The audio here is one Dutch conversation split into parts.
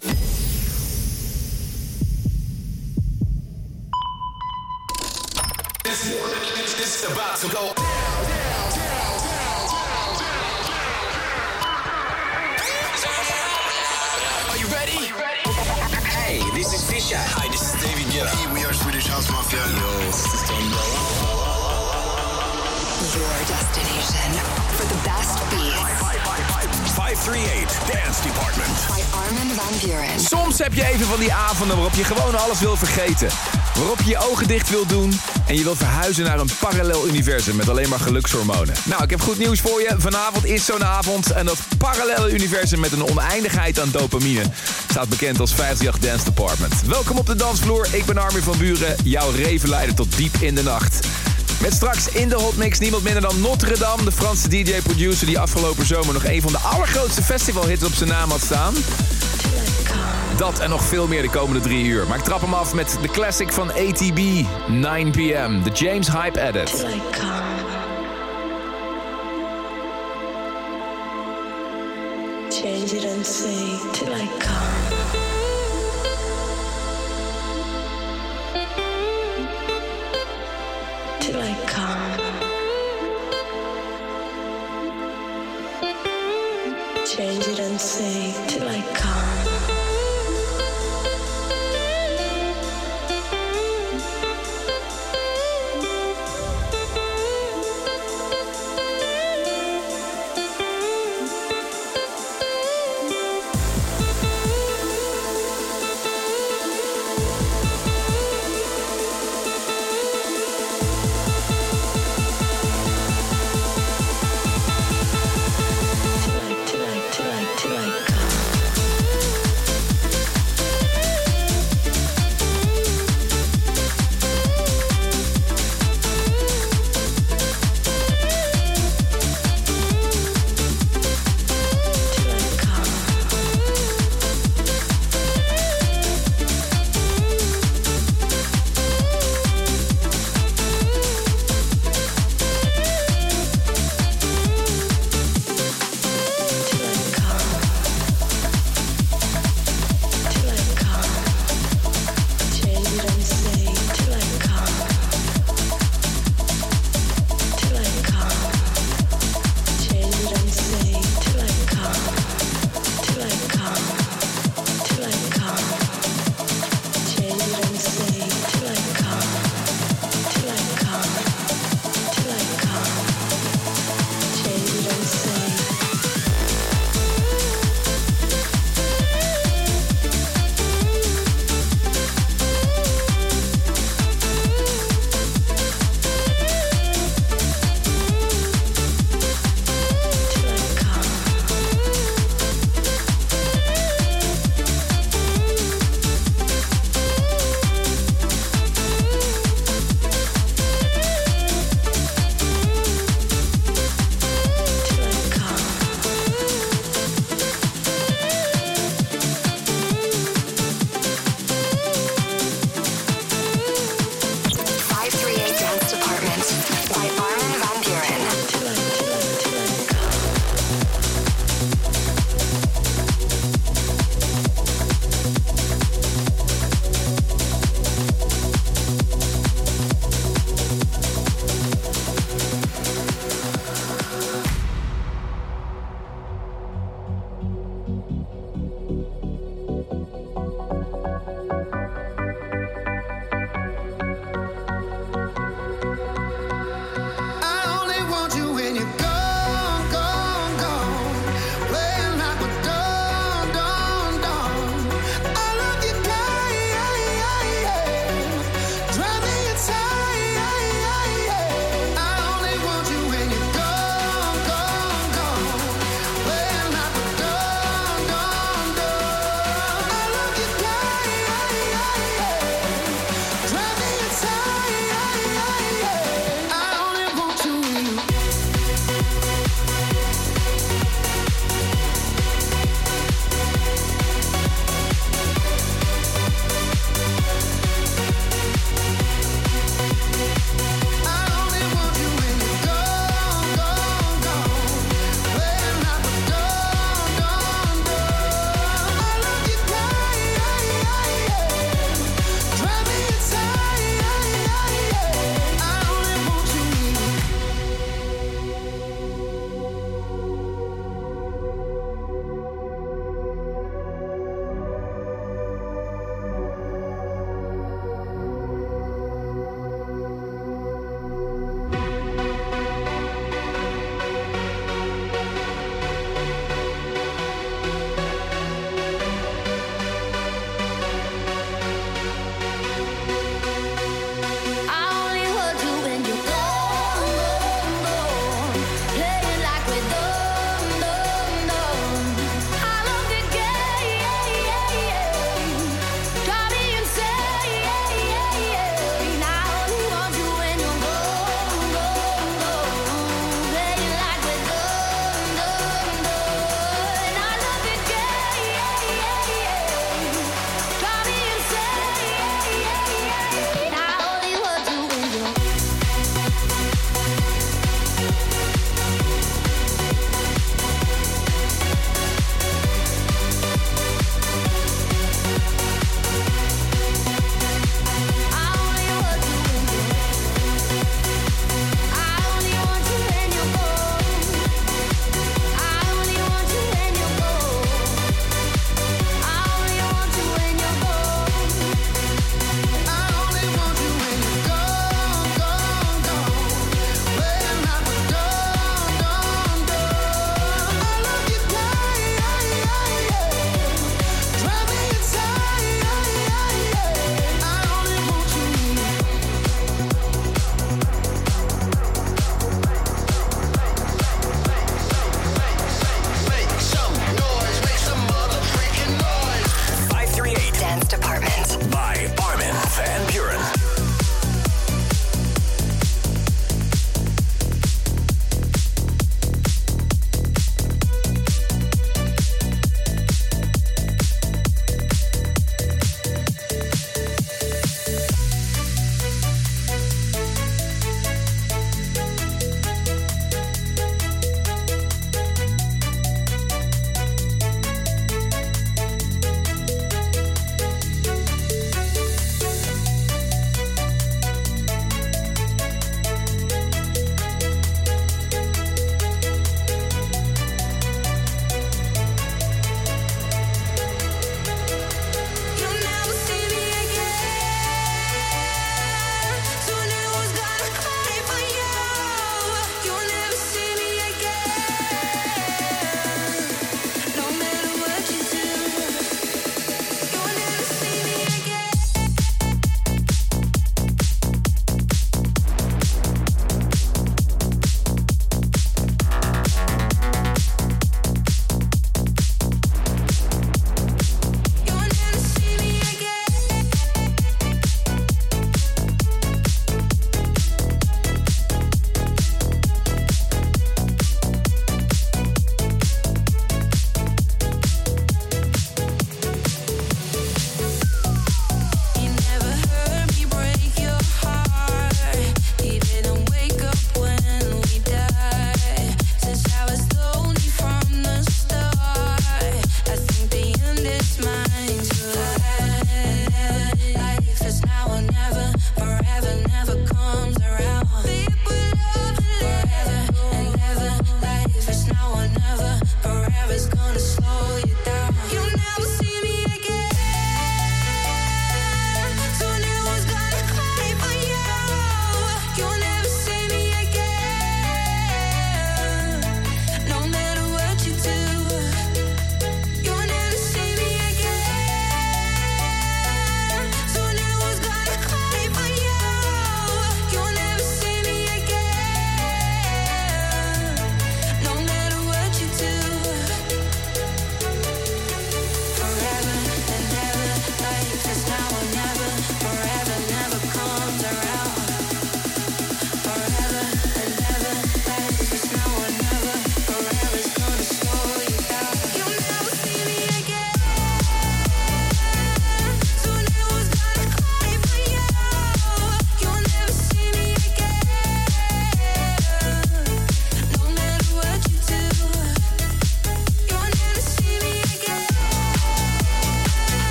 This is about to go. Are you ready? Hey, this is Fisher. Hi, this is David Guetta. We are Swedish House Mafia. Your destination for the best beats 538 Dance Department. by Armin van Buren. Soms heb je even van die avonden waarop je gewoon alles wil vergeten. Waarop je je ogen dicht wil doen en je wilt verhuizen naar een parallel universum met alleen maar gelukshormonen. Nou, ik heb goed nieuws voor je. Vanavond is zo'n avond en dat parallele universum met een oneindigheid aan dopamine staat bekend als 538 Dance Department. Welkom op de dansvloer. Ik ben Armin van Buren, jouw revenleider tot diep in de nacht. Met straks in de hotmix niemand minder dan Notre Dame, de Franse DJ-producer die afgelopen zomer nog een van de allergrootste festivalhits op zijn naam had staan. Dat en nog veel meer de komende drie uur. Maar ik trap hem af met de classic van ATB, 9 p.m. De James Hype Edit. Change it and say till I come.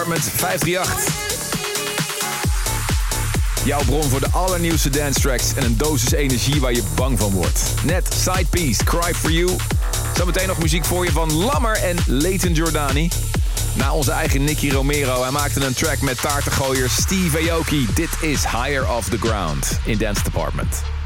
Department 538. Jouw bron voor de allernieuwste dance tracks en een dosis energie waar je bang van wordt. Net Side Piece, Cry For You. Zometeen nog muziek voor je van Lammer en Leighton Jordani. Na onze eigen Nicky Romero. Hij maakte een track met taartengooier Steve Aoki. Dit is Higher Off The Ground in Dance Department.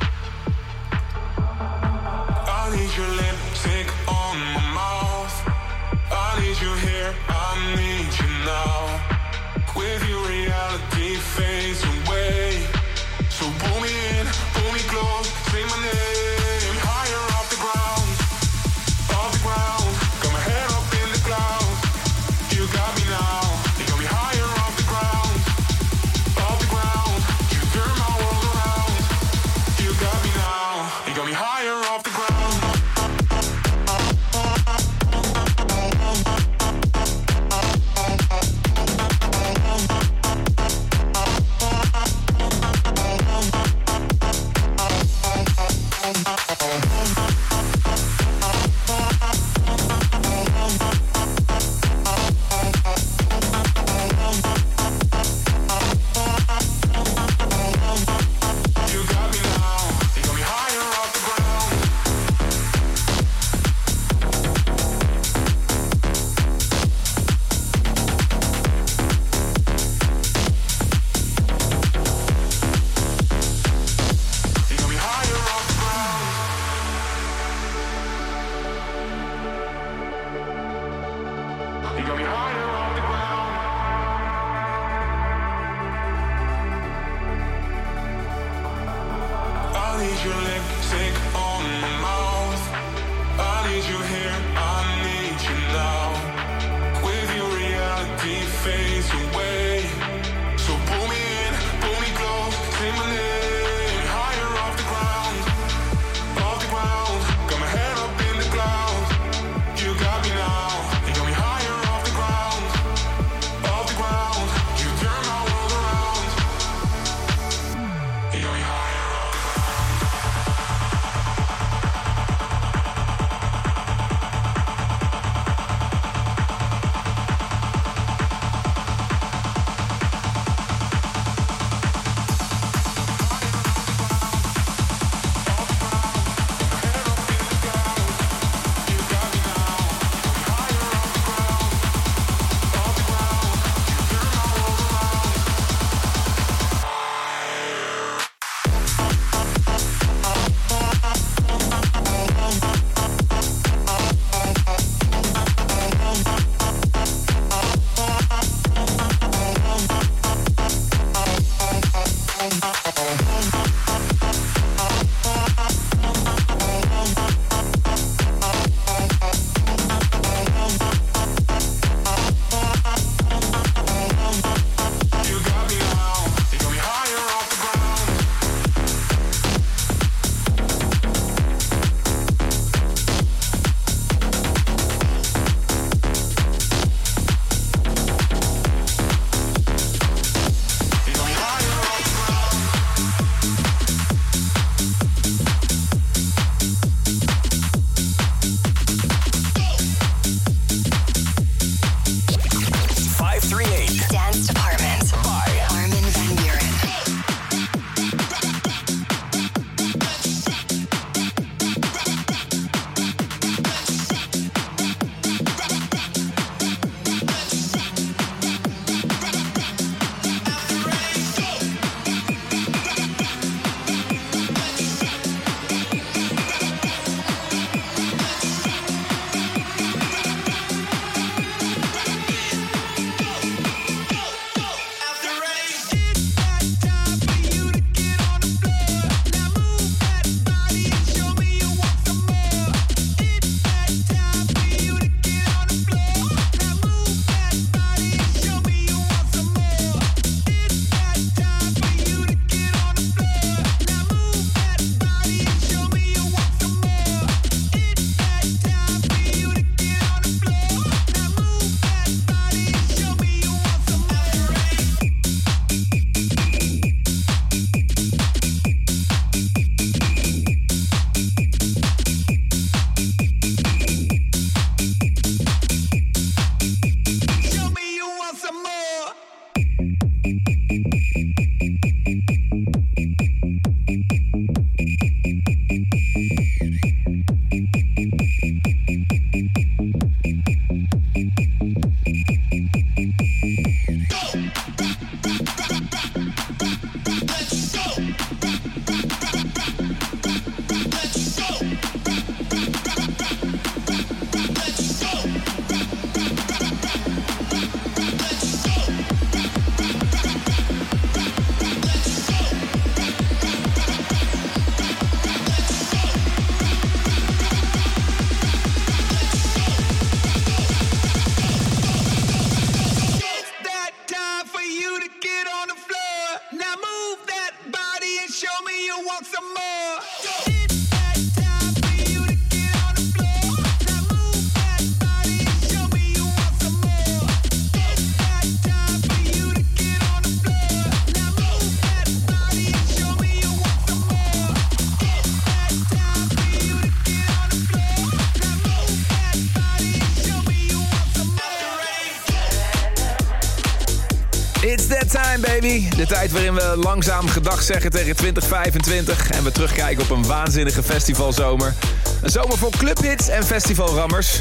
De tijd waarin we langzaam gedag zeggen tegen 2025 en we terugkijken op een waanzinnige festivalzomer. Een zomer vol clubhits en festivalrammers.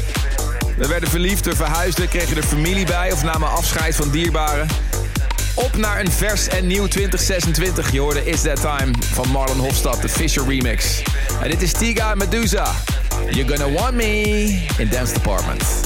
We werden verliefd, we verhuisden, kregen er familie bij of namen afscheid van dierbaren. Op naar een vers en nieuw 2026. Je hoorde It's That Time van Marlon Hofstad, de Fisher remix. En dit is Tiga Medusa. You're gonna want me in Dance Department.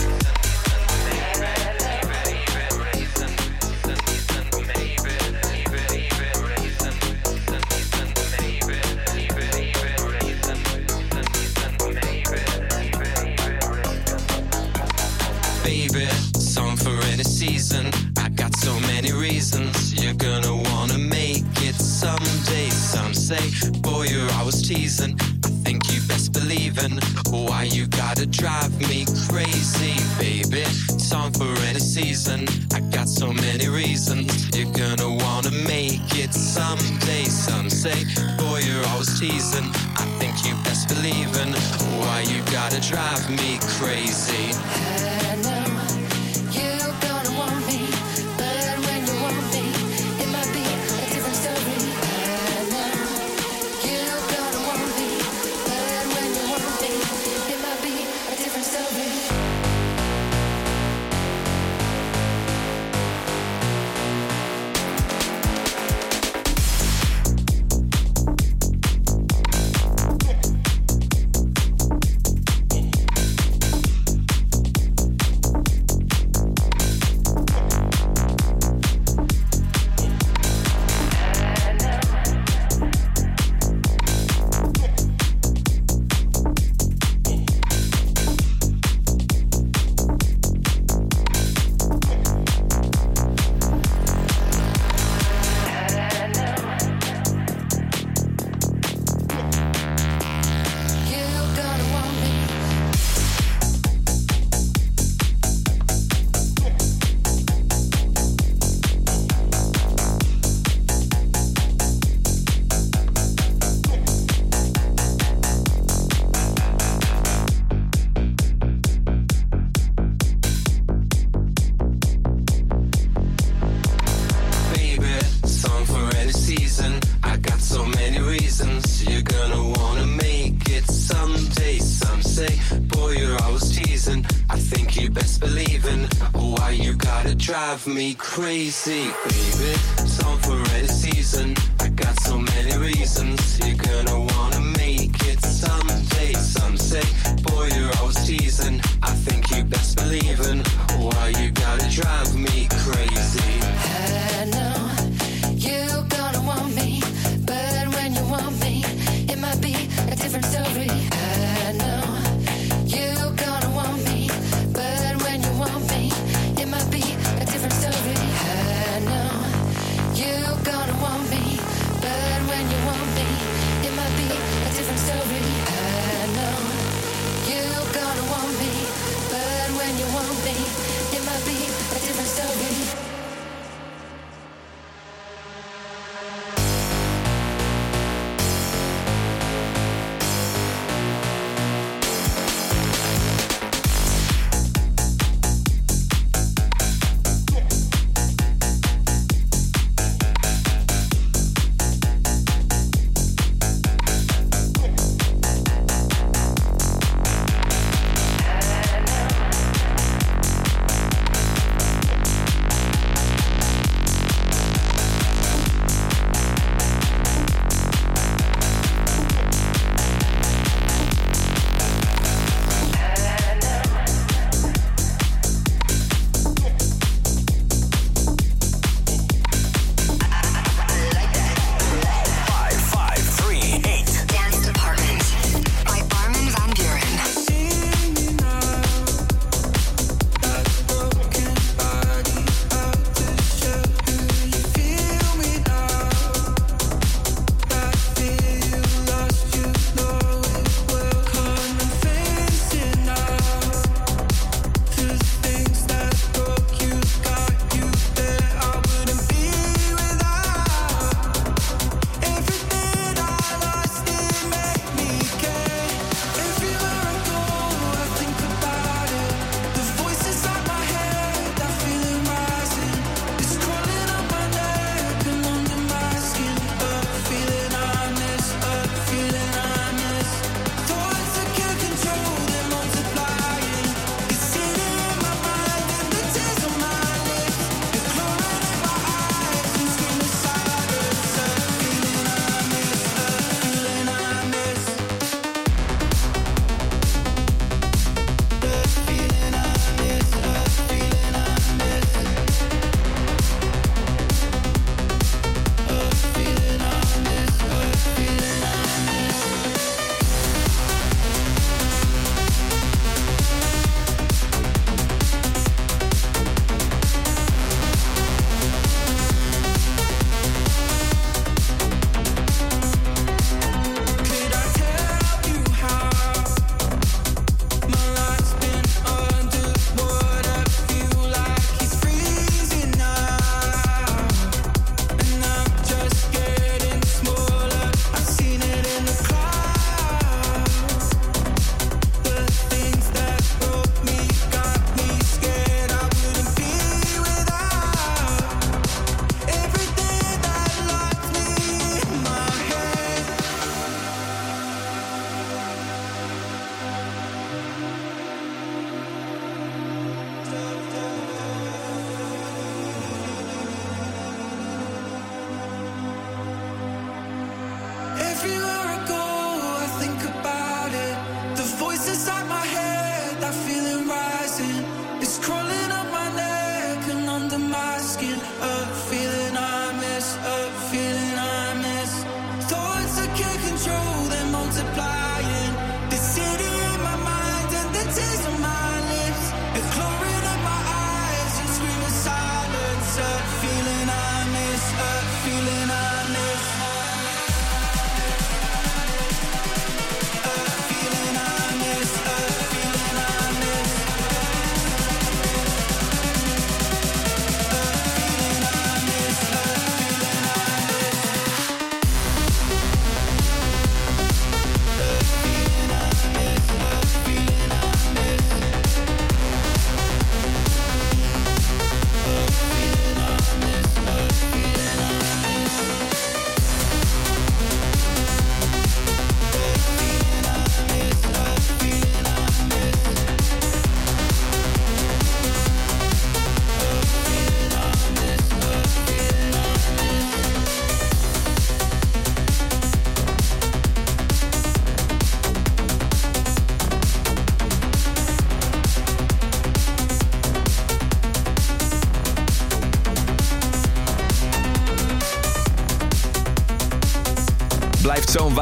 Drive me crazy, baby. Song for any season. I got so many reasons. You're gonna wanna make it someday. Some say, boy, you're always teasing. I think you best believe in why you gotta drive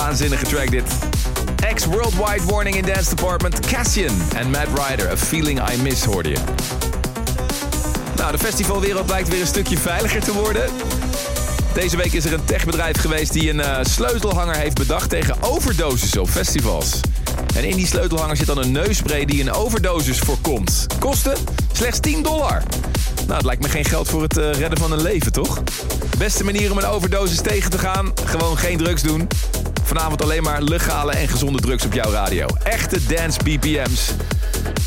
waanzinnige track dit. Ex-Worldwide Warning in Dance Department, Cassian en Matt Ryder. A Feeling I Miss hoorde je. Nou, de festivalwereld lijkt weer een stukje veiliger te worden. Deze week is er een techbedrijf geweest die een eh, sleutelhanger heeft bedacht tegen overdoses op festivals. En in die sleutelhanger zit dan een neusspray die een overdosis voorkomt. Kosten slechts 10 dollar. Nou, het lijkt me geen geld voor het eh, redden van een leven, toch? Beste manier om een overdosis tegen te gaan? Gewoon geen drugs doen. Vanavond alleen maar legale en gezonde drugs op jouw radio. Echte dance BPM's.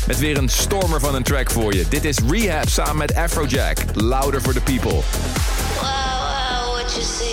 Met weer een stormer van een track voor je. Dit is Rehab samen met Afrojack. Louder for the people. Wow, wow, what you?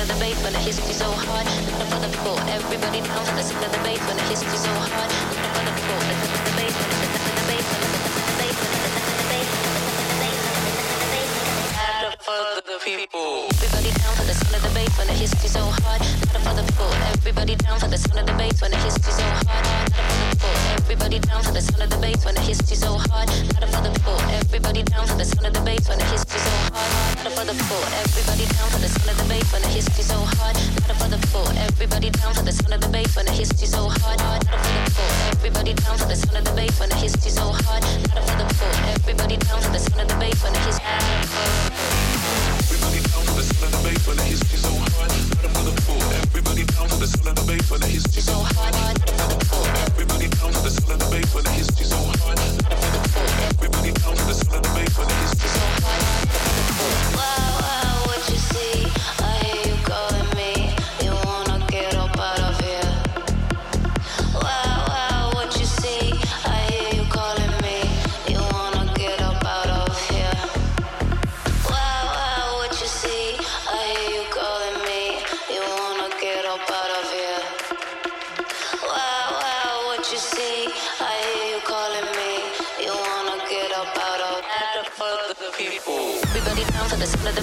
Of the bass when the history so hard. Looking for the people. Everybody down for the signal of the bass when the history so hard. Looking for the people. Listen to the bass when it's the the bass when it's the the bass when it's the the bass when it's the the bass when it's the the bass. For the people. Everybody down for the sound of the bass when the history so hard. Not for the people. Everybody down for the sound of the bass when the history so hard. Everybody down for the sound of the bass when the history so hard. Not for the people. Everybody down for the sound of the bass when the history so hard. Not for the people. Everybody down for the sound of the bass when the history so hard. Not for the people. Everybody down for the sound of the bass when the history so hard. Not for the people. Everybody down for the sound of the bass when the history so hard. Not for the people. Everybody down for the sound of the bass when the history. Everybody down for the sound of the bass when the history so hard. Not for the fool. Everybody down for the sound of the bass when the history so hard. Everybody down for the sound of the bass when the history so hard. Everybody down for the sound of the bass when the history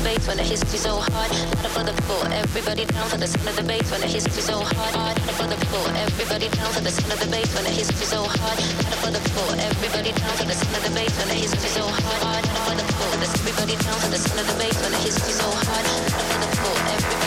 bass when the history so hard. Not for the people. Everybody down for the sound of the bass when the history is so hard. Not for the people. Everybody down for the sound of the bass when the history so hard. Not for the people. Everybody down for the sound of the bass when the history is so hard. Not for the people. Everybody down for the sound of the bass when so hard. Not for the people. Everybody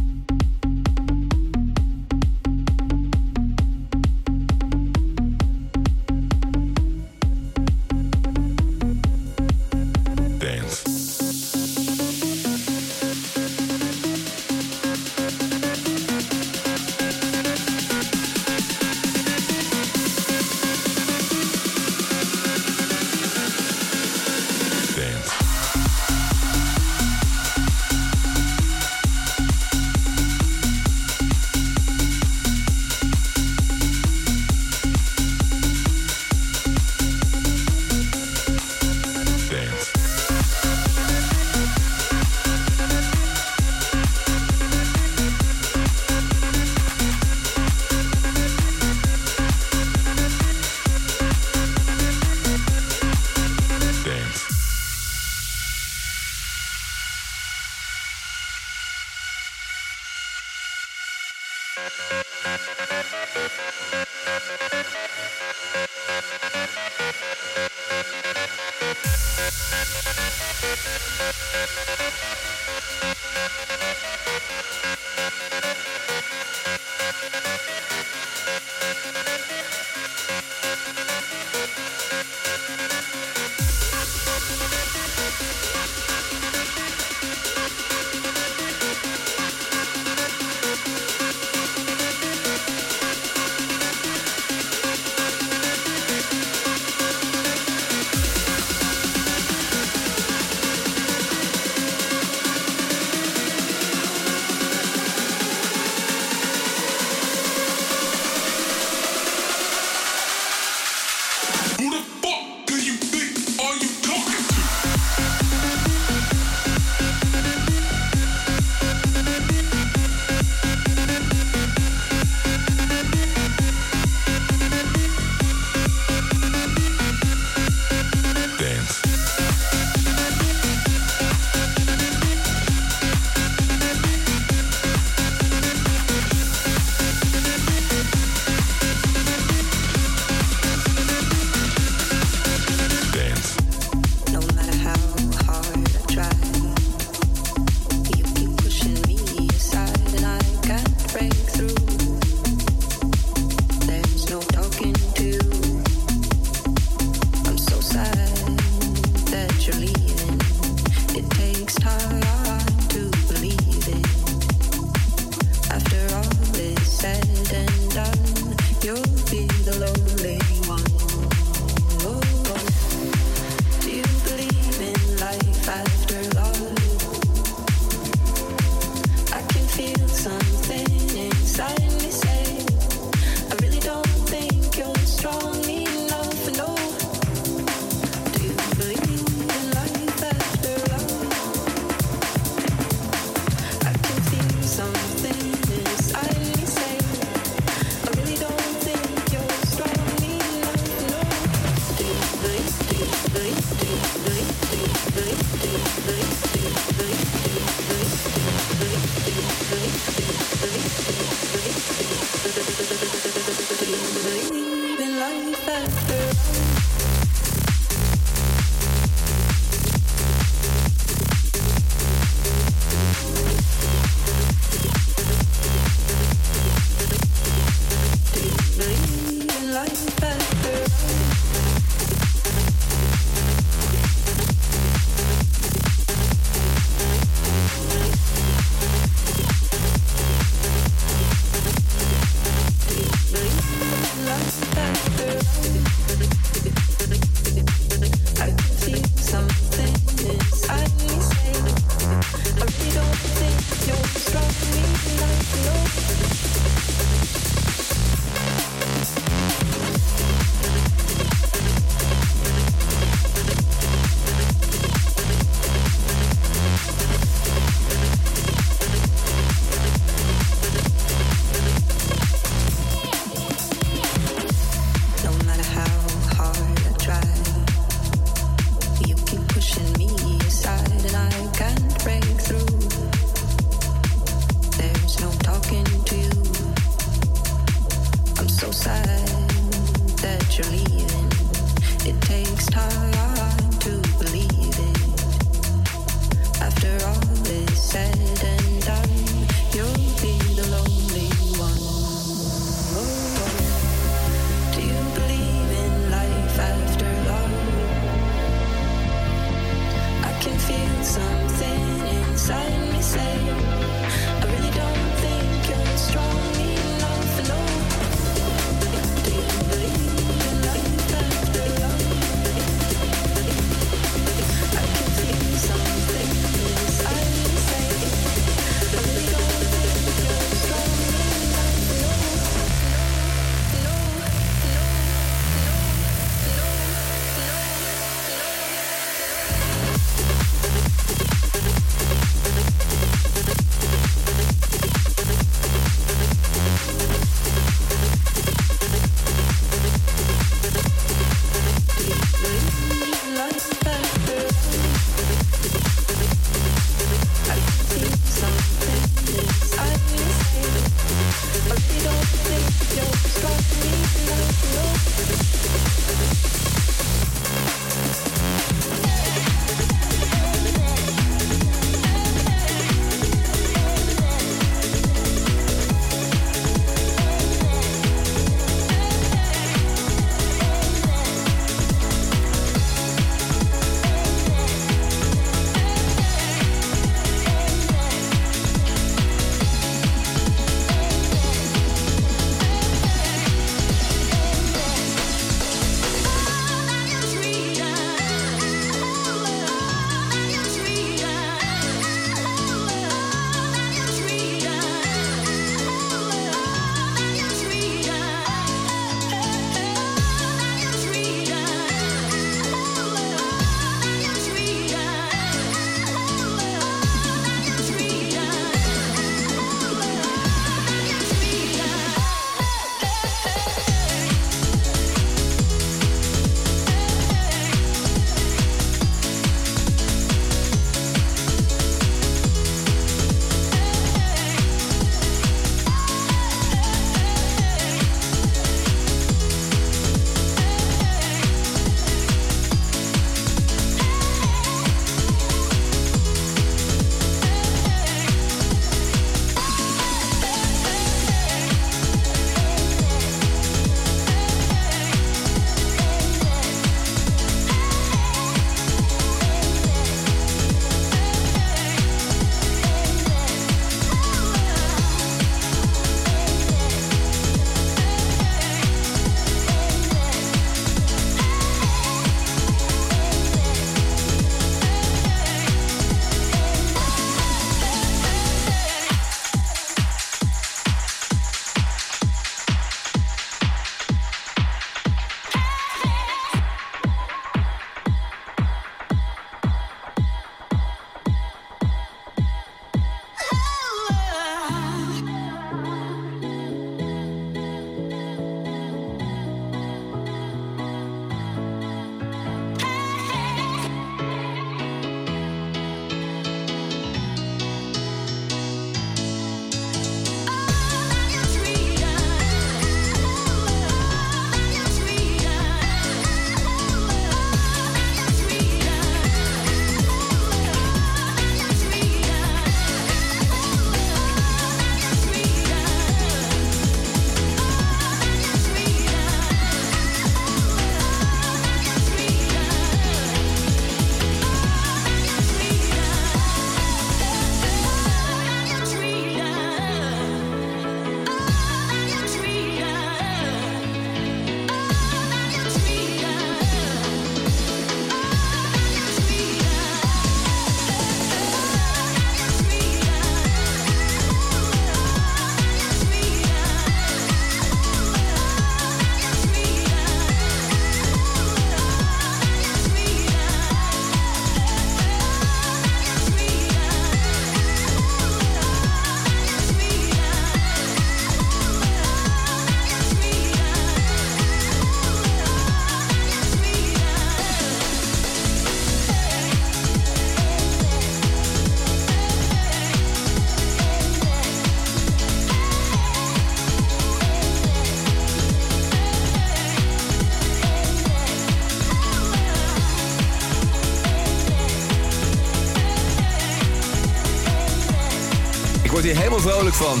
vrolijk van.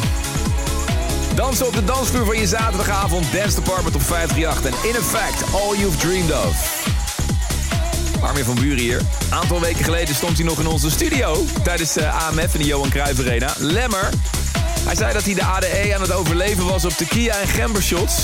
Dansen op de dansvloer van je zaterdagavond. Dance Department op 538. En in effect, all you've dreamed of. Armin van Buren hier. Een aantal weken geleden stond hij nog in onze studio. Tijdens de AMF in de Johan Cruijff Arena. Lemmer. Hij zei dat hij de ADE aan het overleven was op Kia en Gembershots.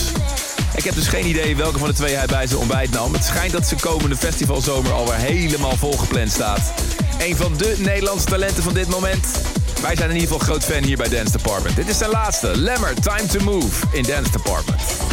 Ik heb dus geen idee welke van de twee hij bij zijn ontbijt nam. Het schijnt dat zijn komende festivalzomer alweer helemaal volgepland staat. Een van de Nederlandse talenten van dit moment. Wij zijn in ieder geval groot fan hier bij Dance Department. Dit is zijn laatste. Lemmer, Time to Move in Dance Department.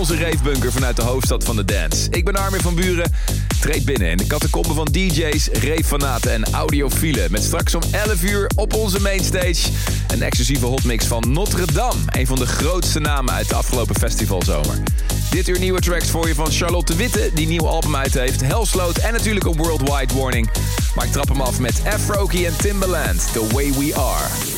onze reefbunker vanuit de hoofdstad van de dance. Ik ben Armin van Buren. Treed binnen in de catacomben van DJ's, ravefanaten en audiofielen. Met straks om 11 uur op onze mainstage een exclusieve hotmix van Notre Dame. Een van de grootste namen uit de afgelopen festivalzomer. Dit uur nieuwe tracks voor je van Charlotte Witte, die nieuw album uit heeft. Hellsloot en natuurlijk een Worldwide Warning. Maar ik trap hem af met Afroki en Timbaland, The Way We Are.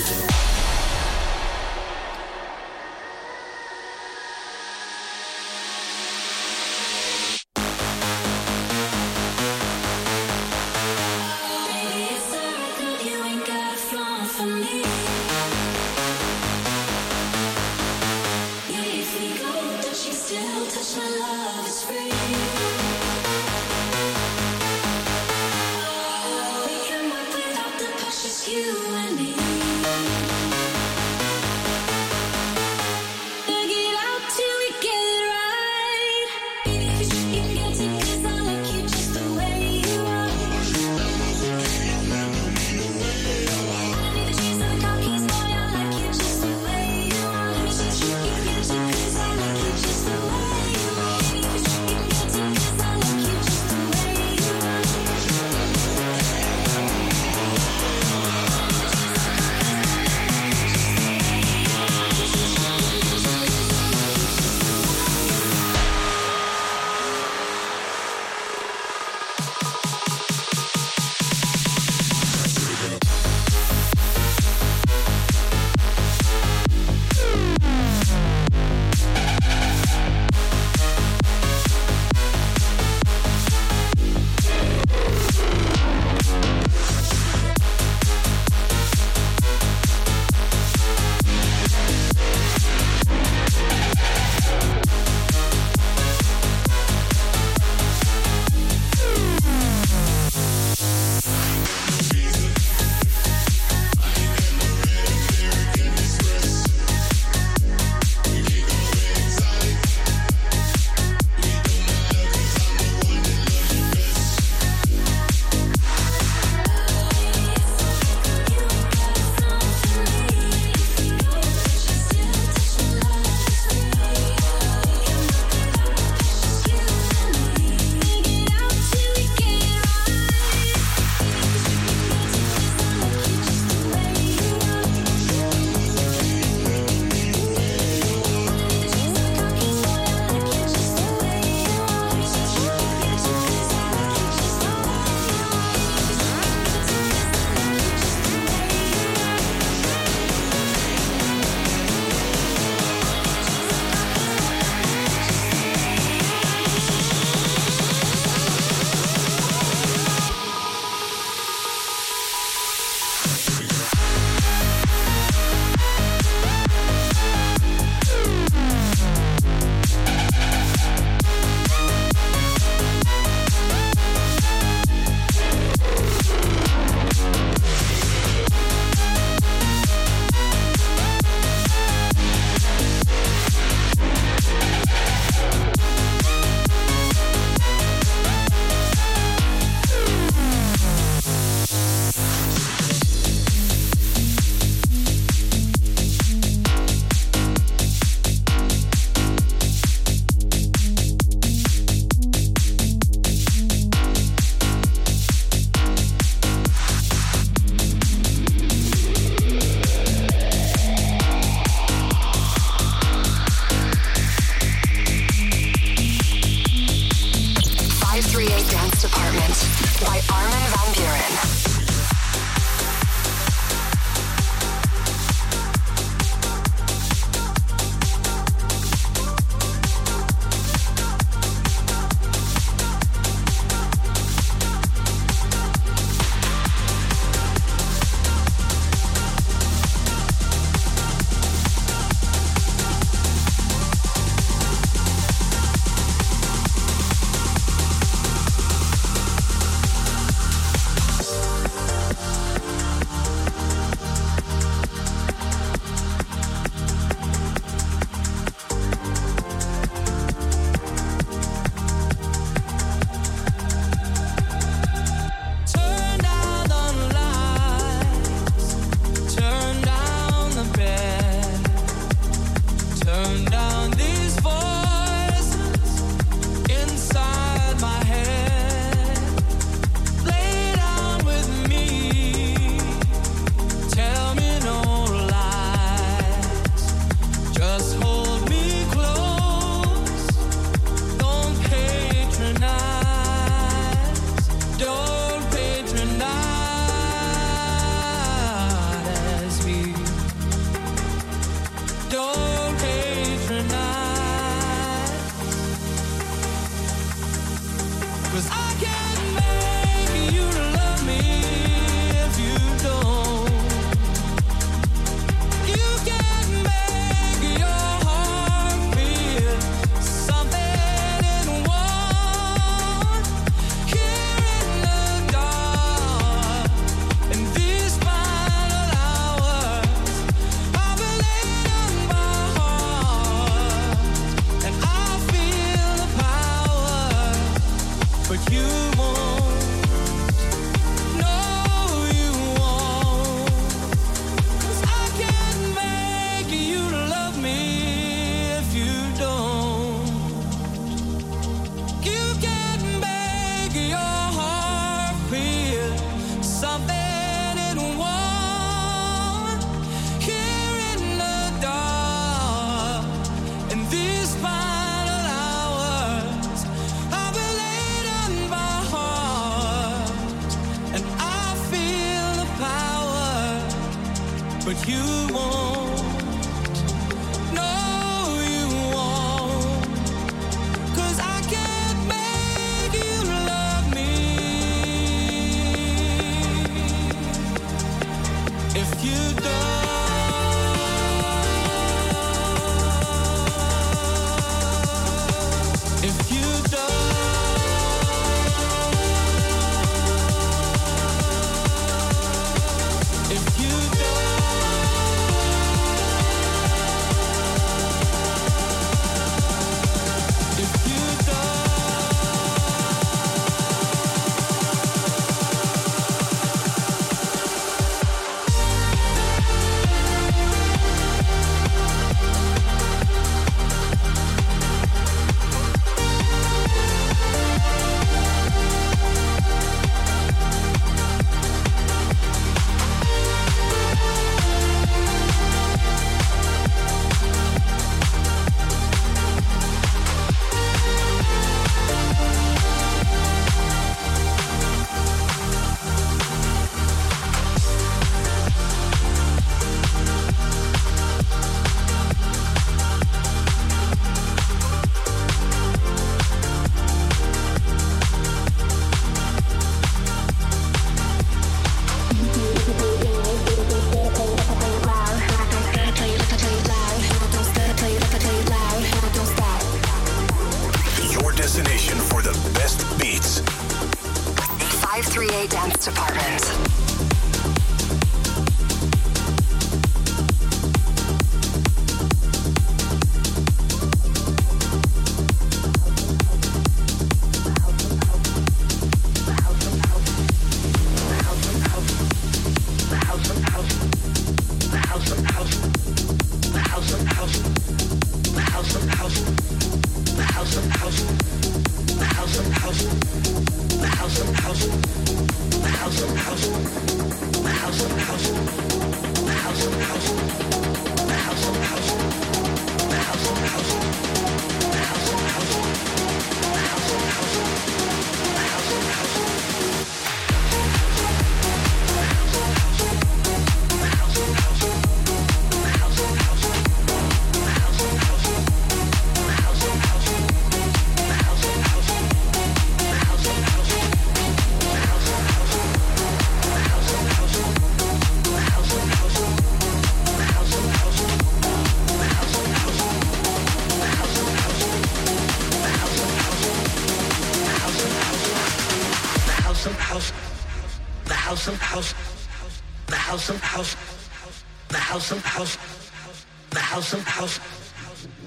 House of house,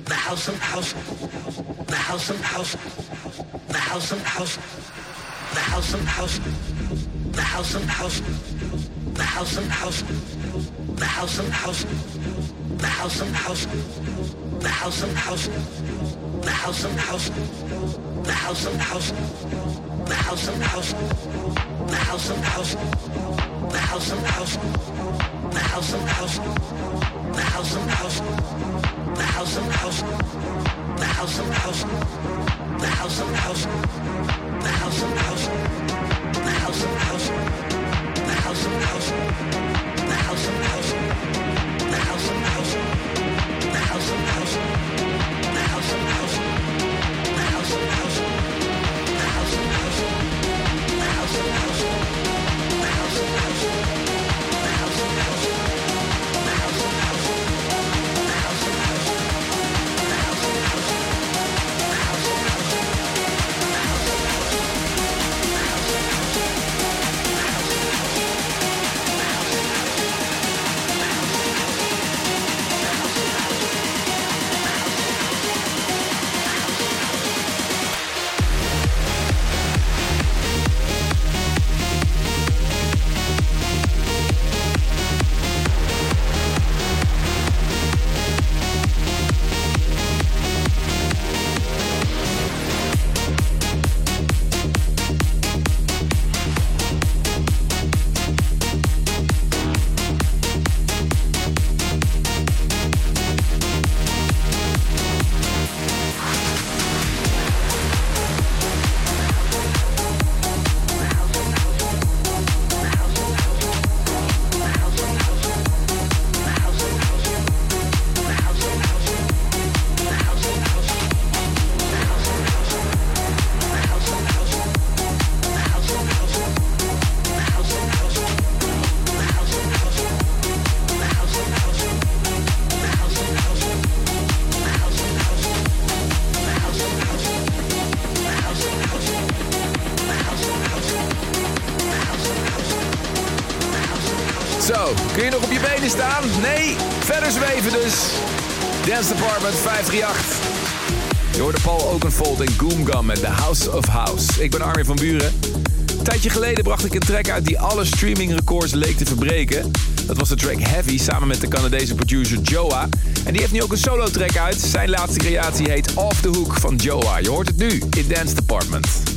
the house of house, the house of house, the house of house, the house of house, the house of house, the house of house, the house of house, the house of house, the house of house, the house of house, the house of house, the house of house, the house of house, the house of house, the house of house, house of house, the house of house, the house of house, the house of house, the house of house, the house of house, the house of house, Dance Department 538. Je hoorde Paul Oakenfold en Goomgum met The House of House. Ik ben Armin van Buren. Een tijdje geleden bracht ik een track uit die alle streamingrecords leek te verbreken. Dat was de track Heavy samen met de Canadese producer Joa. En die heeft nu ook een solo track uit. Zijn laatste creatie heet Off the Hook van Joa. Je hoort het nu in Dance Department.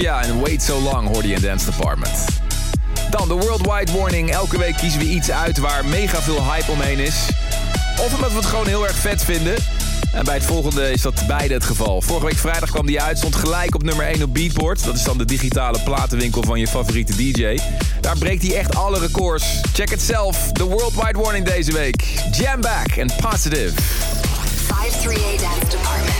Mafia en Wait So Long hoorde je in Dance Department. Dan de Worldwide Warning. Elke week kiezen we iets uit waar mega veel hype omheen is. Of omdat we het gewoon heel erg vet vinden. En bij het volgende is dat beide het geval. Vorige week vrijdag kwam die uit, stond gelijk op nummer 1 op Beatport. Dat is dan de digitale platenwinkel van je favoriete DJ. Daar breekt hij echt alle records. Check het zelf. De Worldwide Warning deze week. Jam Back en Positive. 538 Dance Department.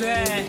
Yeah.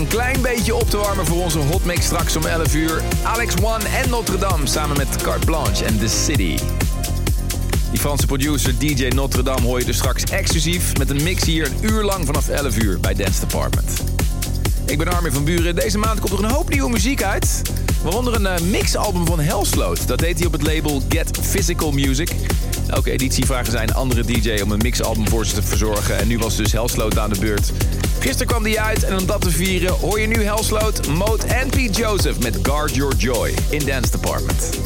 Een klein beetje op te warmen voor onze hotmix straks om 11 uur. Alex One en Notre Dame samen met Carte Blanche en The City. Die Franse producer DJ Notre Dame hoor je dus straks exclusief met een mix hier een uur lang vanaf 11 uur bij Dance Department. Ik ben Armin van Buren. Deze maand komt er een hoop nieuwe muziek uit. Waaronder een eh, mixalbum van Hellsloot. Dat deed hij op het label Get Physical Music. Elke editie vragen zij een andere DJ om een mixalbum voor ze te verzorgen. En nu was dus Hellsloot aan de beurt. Gisteren kwam die uit en om dat te vieren hoor je nu Hellsloot, Mode en Pete Joseph met Guard Your Joy in Dance Department.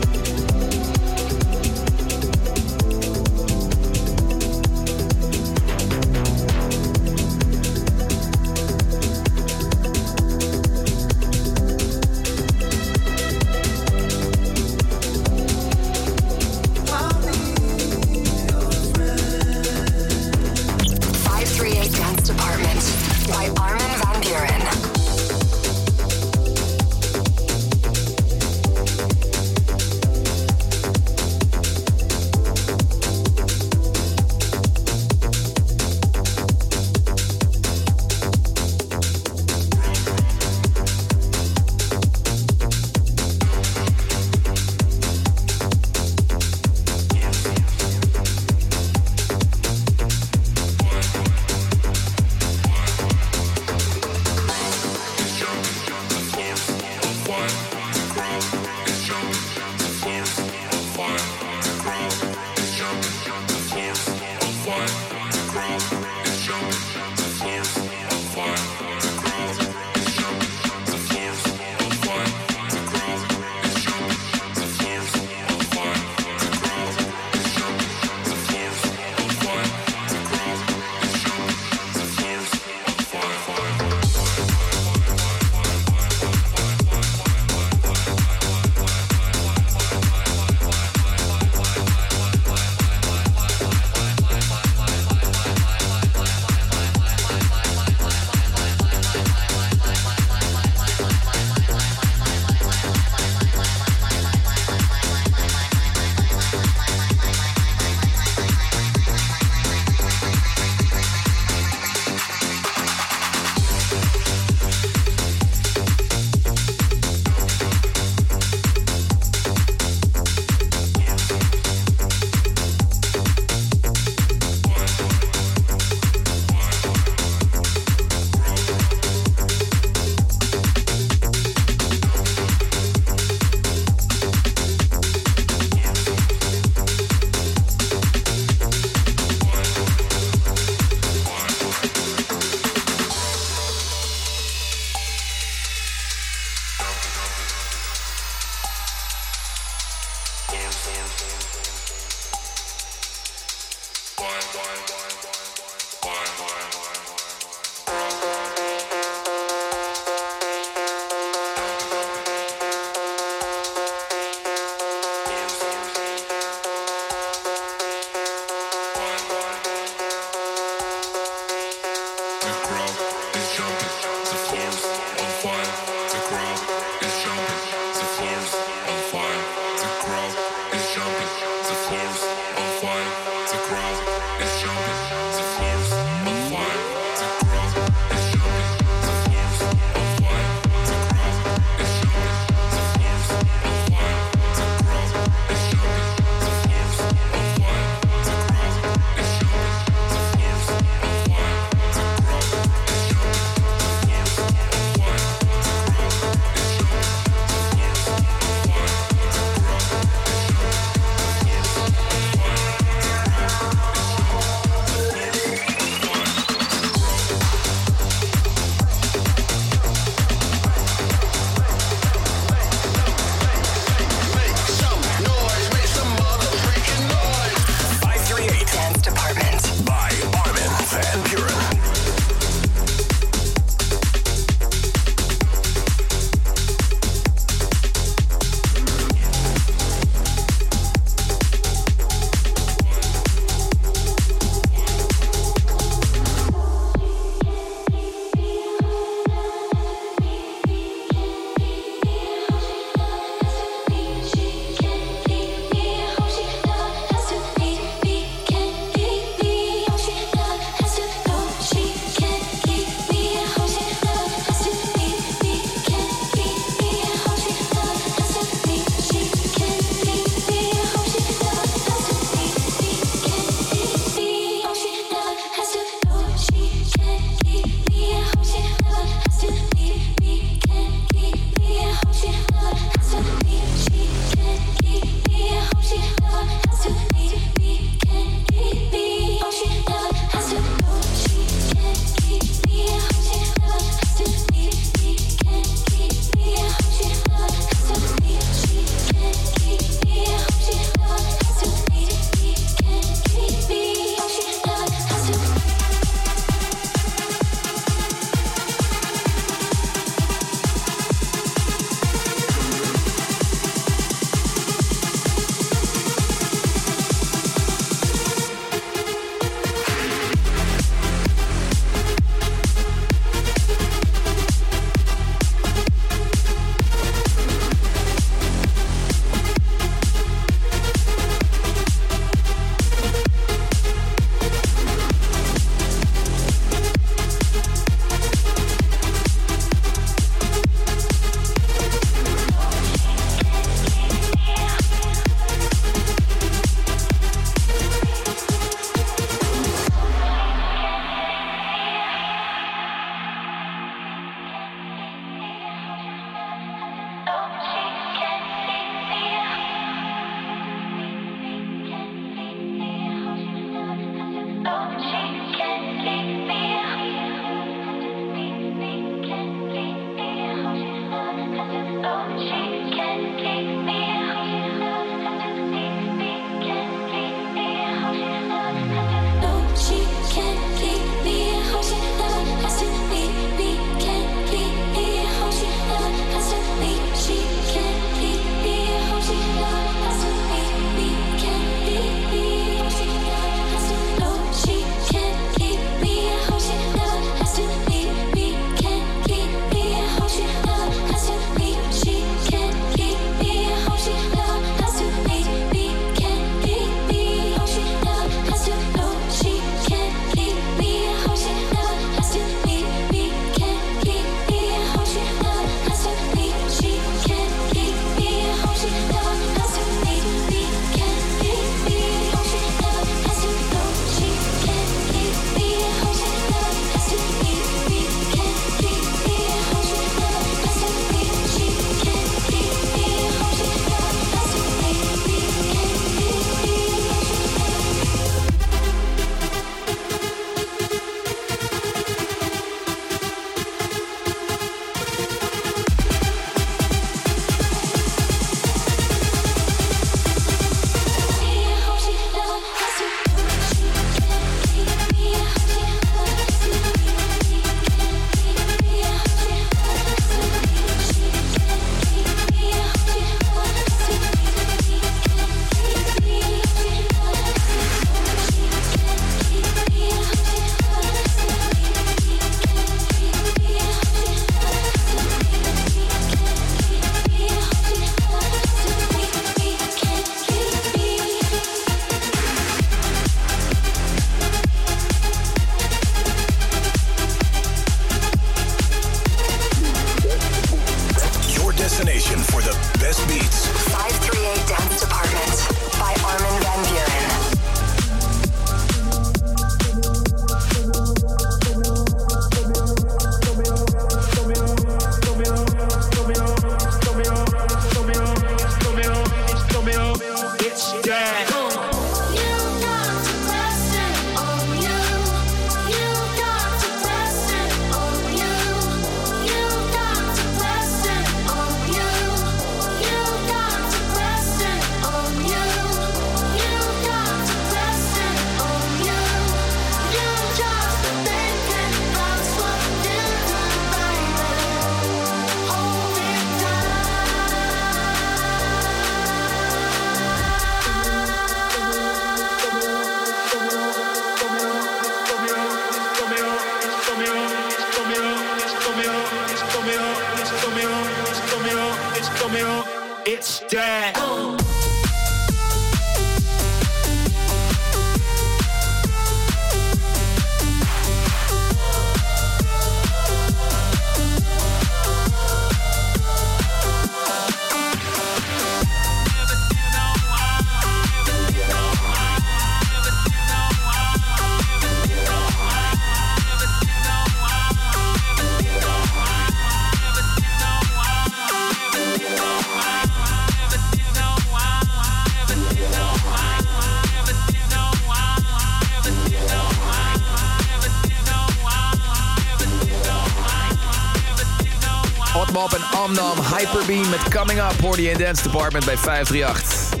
Coming Up hoorde je Dance Department bij 538.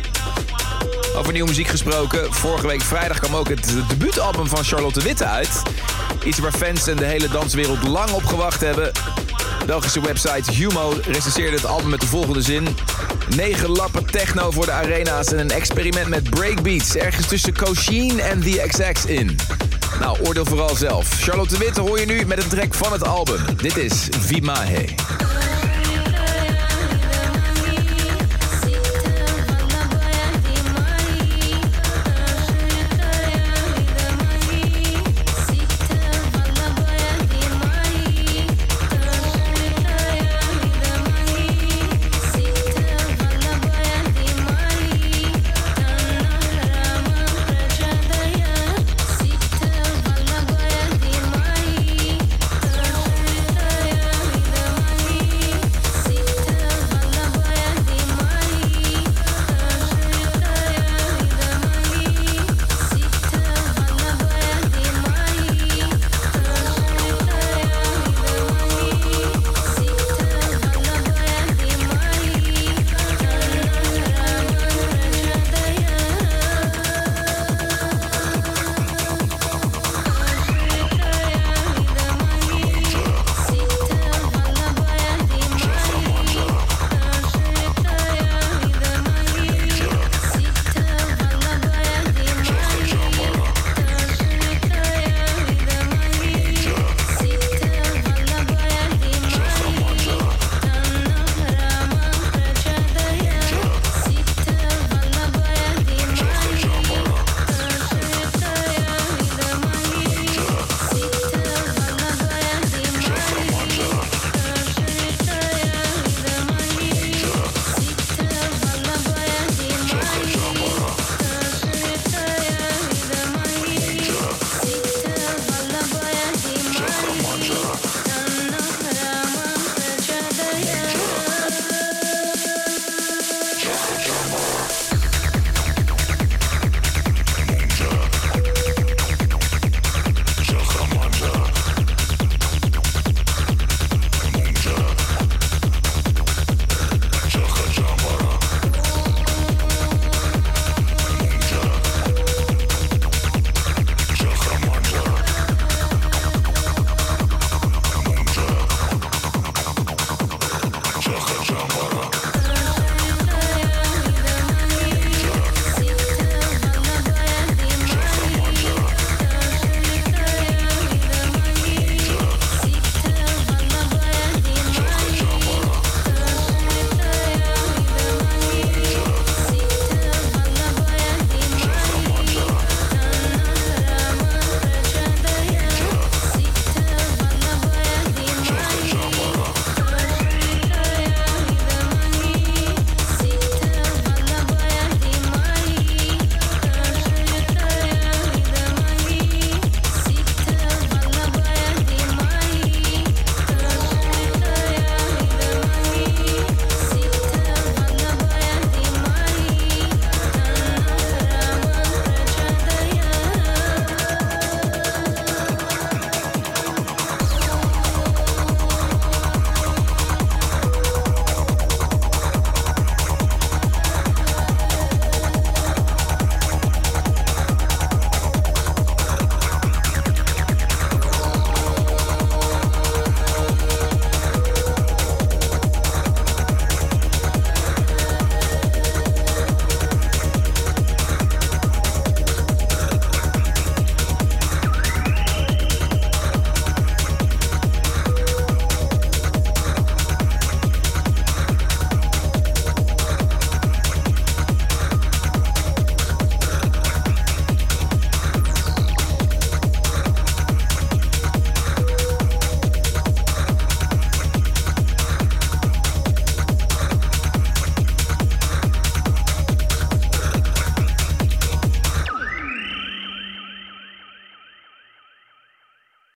Over nieuwe muziek gesproken. Vorige week vrijdag kwam ook het debuutalbum van Charlotte Witte uit. Iets waar fans en de hele danswereld lang op gewacht hebben. De Belgische website Humo recenseerde het album met de volgende zin. Negen lappen techno voor de arena's en een experiment met breakbeats. Ergens tussen Cochine en The XX in. Nou, oordeel vooral zelf. Charlotte Witte hoor je nu met een track van het album. Dit is Vimahe.